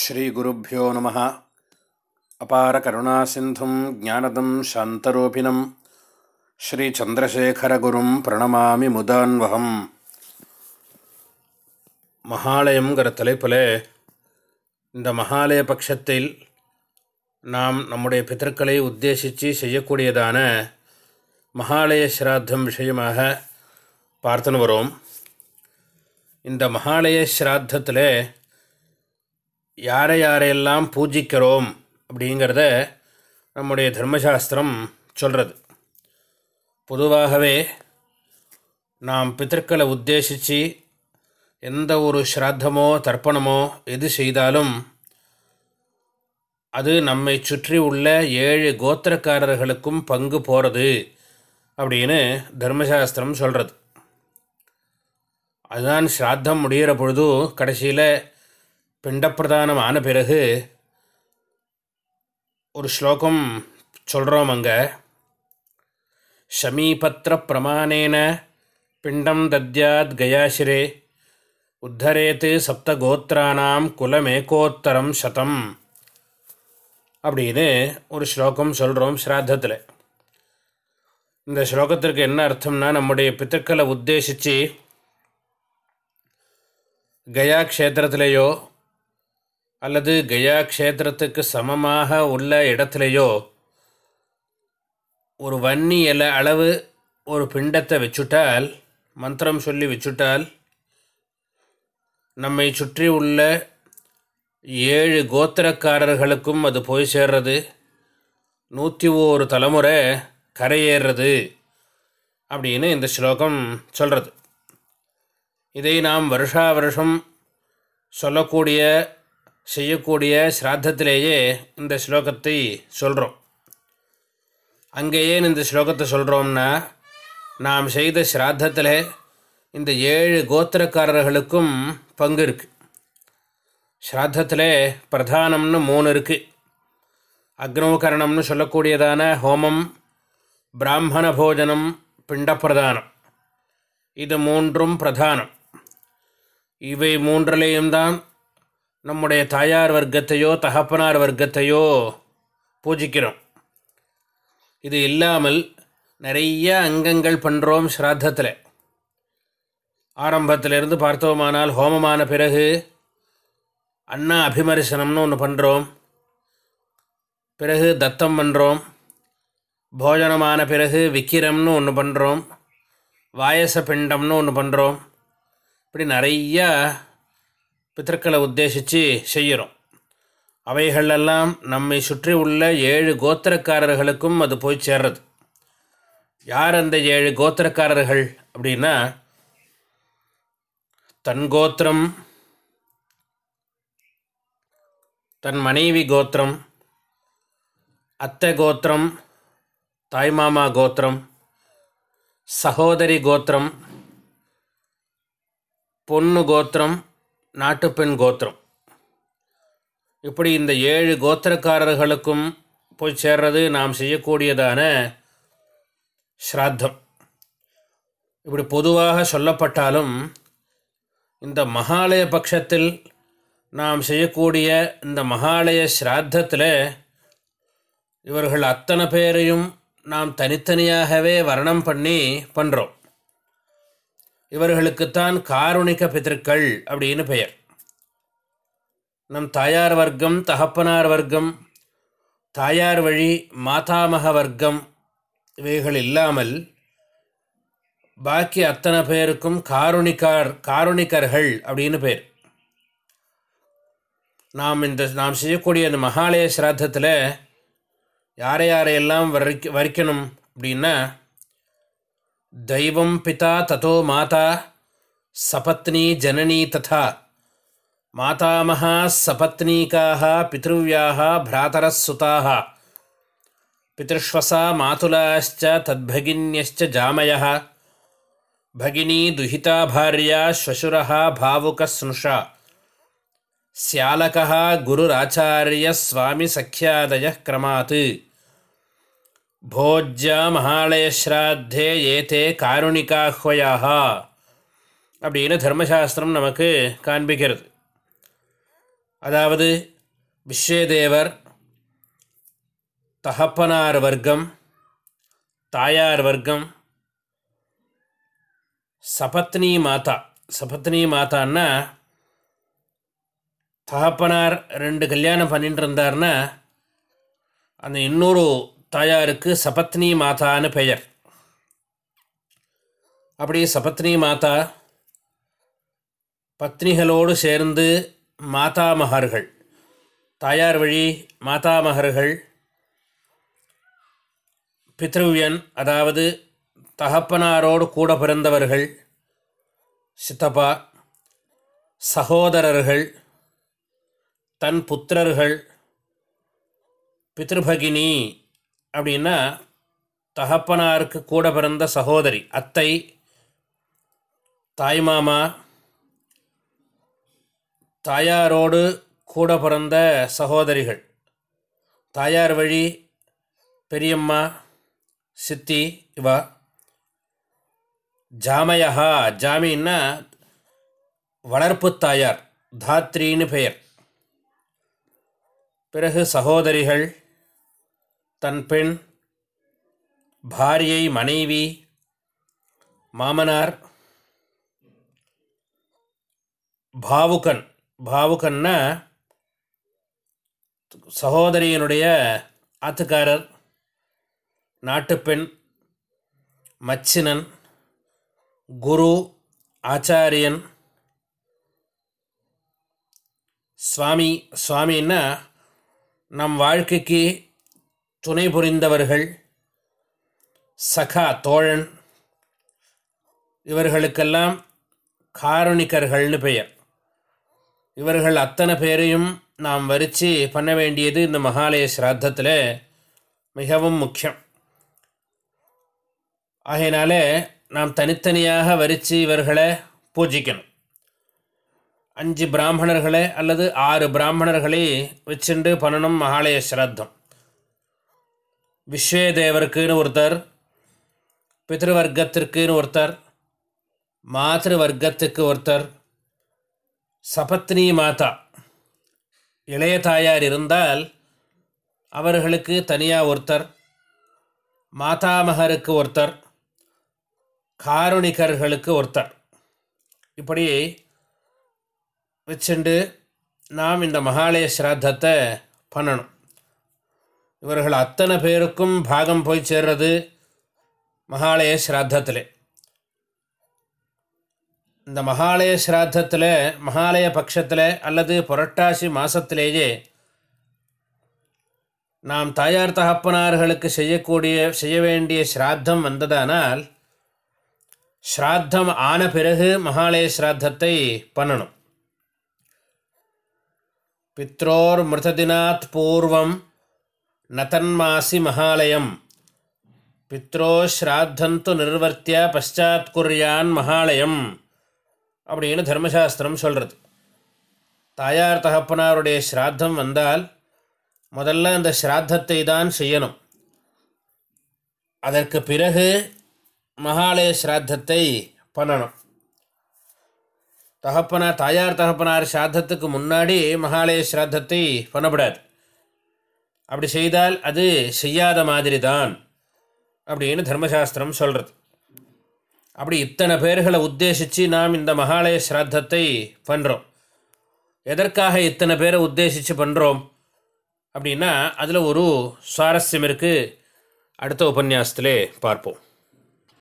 ஸ்ரீகுருப்போ நம. அபார கருணாசிந்தும் ஜானதம் சாந்தரூபிணம். ஸ்ரீச்சந்திரசேகரகுரும் பிரணமாமி முதான்வகம். மகாலயங்கிற தலைப்பில் இந்த மகாலய பட்சத்தில் நாம் நம்முடைய பித்தர்களை உத்தேசித்து செய்யக்கூடியதான மகாலய ஸ்ராத்தம் விஷயமாக பார்த்துன்னு வரோம். இந்த மகாலய ஸ்ராத்தத்தில் யாரை யாரையெல்லாம் பூஜிக்கிறோம் அப்படிங்கிறத நம்முடைய தர்மசாஸ்திரம் சொல்கிறது பொதுவாகவே நாம் பித்தர்களை உத்தேசித்து எந்த ஒரு ஸ்ராத்தமோ தர்ப்பணமோ எது செய்தாலும் அது நம்மை சுற்றி உள்ள ஏழு கோத்திரக்காரர்களுக்கும் பங்கு போகிறது அப்படின்னு தர்மசாஸ்திரம் சொல்கிறது அதுதான் ஸ்ராத்தம் முடிகிற பொழுது கடைசியில் பிண்டப்பிரதானம் ஆன பிறகு ஒரு ஸ்லோகம் சொல்கிறோம் அங்கே. ஷமீபத்திர பிரமாணேன பிண்டம் தத்யாத் கயாசிரே உத்தரேத்து சப்தகோத்திரானாம் குலமேகோத்தரம் சதம் அப்படின்னு ஒரு ஸ்லோகம் சொல்கிறோம் ஸ்ராத்தத்தில். இந்த ஸ்லோகத்திற்கு என்ன அர்த்தம்னா நம்முடைய பித்தர்களை உத்தேசித்து கயா க்ஷேத்திரத்திலேயோ அல்லது கயா க்ஷேத்திரத்துக்கு சமமாக உள்ள இடத்துலையோ ஒரு வன்னி இலை அளவு ஒரு பிண்டத்தை வச்சுட்டால் மந்திரம் சொல்லி வச்சுட்டால் நம்மை சுற்றி உள்ள ஏழு கோத்திரக்காரர்களுக்கும் அது போய் சேர்றது நூற்றி ஓரு தலைமுறை கரையேறுறது அப்படின்னு இந்த ஸ்லோகம் சொல்கிறது இதை நாம் வருஷா வருஷம் சொல்லக்கூடிய செய்யக்கூடிய ஸ்ராத்தத்திலேயே இந்த ஸ்லோகத்தை சொல்கிறோம் அங்கே ஏன் இந்த ஸ்லோகத்தை சொல்கிறோம்னா நாம் செய்த ஸ்ராத்தத்தில் இந்த ஏழு கோத்திரக்காரர்களுக்கும் பங்கு இருக்குது ஸ்ராத்தத்தில் பிரதானம்னு மூணு இருக்குது அக்னோகரணம்னு சொல்லக்கூடியதான ஹோமம் பிராமண போஜனம் பிண்டப்பிரதானம். இது மூன்றும் பிரதானம். இவை மூன்றிலையும் தான் நம்முடைய தாயார் வர்க்கத்தையோ தகப்பனார் வர்க்கத்தையோ பூஜிக்கிறோம். இது இல்லாமல் நிறைய அங்கங்கள் பண்ணுறோம் ஸ்ராத்தத்தில். ஆரம்பத்திலிருந்து பார்த்தோமானால் ஹோமமான பிறகு அண்ணா அபிமரிசனம்னு ஒன்று பண்ணுறோம் பிறகு தத்தம் பண்ணுறோம் போஜனமான பிறகு விக்கிரம்னு ஒன்று பண்ணுறோம் வாயச பிண்டம்னு ஒன்று பண்ணுறோம் இப்படி நிறையா பித்தர்களை உத்தேசித்து செய்கிறோம் அவைகளெல்லாம் நம்மை சுற்றி உள்ள ஏழு கோத்திரக்காரர்களுக்கும் அது போய் சேர்றது. யார் அந்த ஏழு கோத்திரக்காரர்கள் அப்படின்னா தன் கோத்திரம் தன் மனைவி கோத்திரம் அத்தை கோத்திரம் தாய்மாமா கோத்திரம் சகோதரி கோத்திரம் பொண்ணு கோத்திரம் நாட்டுப்பெண் கோத்திரம். இப்படி இந்த ஏழு கோத்திரக்காரர்களுக்கும் போய் சேர்றது நாம் செய்யக்கூடியதான ஸ்ராத்தம். இப்படி பொதுவாக சொல்லப்பட்டாலும் இந்த மகாலய பட்சத்தில் நாம் செய்யக்கூடிய இந்த மகாலய ஸ்ராத்தத்தில் இவர்கள் அத்தனை பேரையும் நாம் தனித்தனியாகவே வர்ணம் பண்ணி பண்ணுறோம் இவர்களுக்குத்தான் காருணிக பிதற்கள் அப்படின்னு பெயர். நம் தாயார் வர்க்கம் தகப்பனார் வர்க்கம் தாயார் வழி மாதாமக வர்க்கம் இவைகள் இல்லாமல் பாக்கி அத்தனை பேருக்கும் காருணிகார் காருணிகர்கள் அப்படின்னு பேர் நாம் இந்த நாம் செய்யக்கூடிய இந்த மகாலய சிராத்தத்தில் யாரை யாரையெல்லாம் வரிக்க வரிக்கணும் அப்படின்னா दैवं पिता ततो माता, सपत्नी जननी तथा। मातामहः सपत्नीकाः पितृव्याः, भ्रातरः सुताः। पितृष्वसा मातुलाश्च, तद्भगिन्यश्च जामयः। भगिनी दुहिता भार्या, श्वशुरः भावुकस्नुषा स्यालकः गुरुराचार्यस्वामिसख्यादयः क्रमात्। போஜ்ஜா மகாலயஸ்ராத்தே ஏதே காருணிகாஹ்வயாகா அப்படின்னு தர்மசாஸ்திரம் நமக்கு காண்பிக்கிறது. அதாவது விஸ்வேதேவர் தகப்பனார் வர்க்கம் தாயார் வர்க்கம் சபத்னி மாதா. சபத்னி மாதான்னா தகப்பனார் ரெண்டு கல்யாணம் பண்ணிட்டு இருந்தார்னா அந்த இன்னொரு தாயாருக்கு சபத்னி மாதான்னு பெயர். அப்படி சபத்னி மாதா பத்னிகளோடு சேர்ந்து மாதாமகர்கள் தாயார் வழி மாதாமகர்கள் பித்ருவியன் அதாவது தகப்பனாரோடு கூட பிறந்தவர்கள் சித்தப்பா சகோதரர்கள் தன் புத்திரர்கள் பித்ருபகினி அப்படின்னா தகப்பனாருக்கு கூட பிறந்த சகோதரி அத்தை தாய்மாமா தாயாரோடு கூட பிறந்த சகோதரிகள் தாயார் வழி பெரியம்மா சித்தி இவா ஜாமயா ஜாமின்னா வளர்ப்பு தாயார் தாத்ரின்னு பெயர். பிறகு சகோதரிகள் தன் பெண் பாரியை மனைவி மாமனார் பாவுகன். பாவுகன்னா சகோதரியினுடைய ஆத்துக்காரர் நாட்டுப்பெண் மச்சினன் குரு ஆச்சாரியன் சுவாமி. சுவாமின்னா நம் வாழ்க்கைக்கு துணை புரிந்தவர்கள் சகா தோழன் இவர்களுக்கெல்லாம் காரணிகர்கள்னு பெயர். இவர்கள் அத்தனை பேரையும் நாம் வரித்து பண்ண வேண்டியது இந்த மகாலய சிராத்தத்தில் மிகவும் முக்கியம். ஆகையினால நாம் தனித்தனியாக வரித்து இவர்களை பூஜிக்கணும். அஞ்சு பிராமணர்களை அல்லது ஆறு பிராமணர்களை வச்சுண்டு பண்ணணும் மகாலய சிராத்தம். விஸ்வேதேவருக்குன்னு ஒருத்தர் பித்ருவர்க்கத்திற்குன்னு ஒருத்தர் மாத்திரு வர்க்கத்துக்கு ஒருத்தர் சபத்னி மாதா. இளைய தாயார் இருந்தால் அவர்களுக்கு தனியாக ஒருத்தர் மாதாமகருக்கு ஒருத்தர் காருணிகர்களுக்கு ஒருத்தர். இப்படி வச்சுண்டு நாம் இந்த மகாலய ஸ்ராத்தத்தை பண்ணணும். இவர்கள் அத்தனை பேருக்கும் பாகம் போய் சேர்றது மகாலய ஸ்ராத்தத்தில். இந்த மகாலய ஸ்ராத்தத்தில் மகாலய பட்சத்தில் அல்லது புரட்டாசி மாதத்திலேயே நாம் தாயார் தகப்பனார்களுக்கு செய்யக்கூடிய செய்ய வேண்டிய ஸ்ராத்தம் வந்ததானால் ஸ்ராத்தம் ஆன பிறகு மகாலய ஸ்ராத்தத்தை பண்ணணும். பித்ரோர் மிருததினாத் பூர்வம் நதன்மாசி மகாலயம். பித்ரோ ஸ்ராத்தந்து நிர்வர்த்திய பஷாத் குர்யான் மகாலயம் அப்படின்னு தர்மசாஸ்திரம் சொல்கிறது தாயார் தகப்பனாருடைய ஸ்ராத்தம் வந்தால் முதல்ல அந்த ஸ்ராத்தத்தை தான் செய்யணும். அதற்கு பிறகு மகாலய ஸ்ராத்தத்தை பண்ணணும். தகப்பனார் தாயார் தகப்பனார் ஸ்ராத்தத்துக்கு முன்னாடி மகாலய ஸ்ராத்தத்தை பண்ணப்படாது. அப்படி செய்தால் அது செய்யாத மாதிரி தான் அப்படின்னு தர்மசாஸ்திரம் சொல்கிறது அப்படி இத்தனை பேர்களை உத்தேசித்து நாம் இந்த மகாலய ஸ்ராத்தத்தை பண்ணுறோம் எதற்காக இத்தனை பேரை உத்தேசித்து பண்ணுறோம் அப்படின்னா அதில் ஒரு சுவாரஸ்யம் இருக்குது அடுத்த உபன்யாசத்திலே பார்ப்போம்.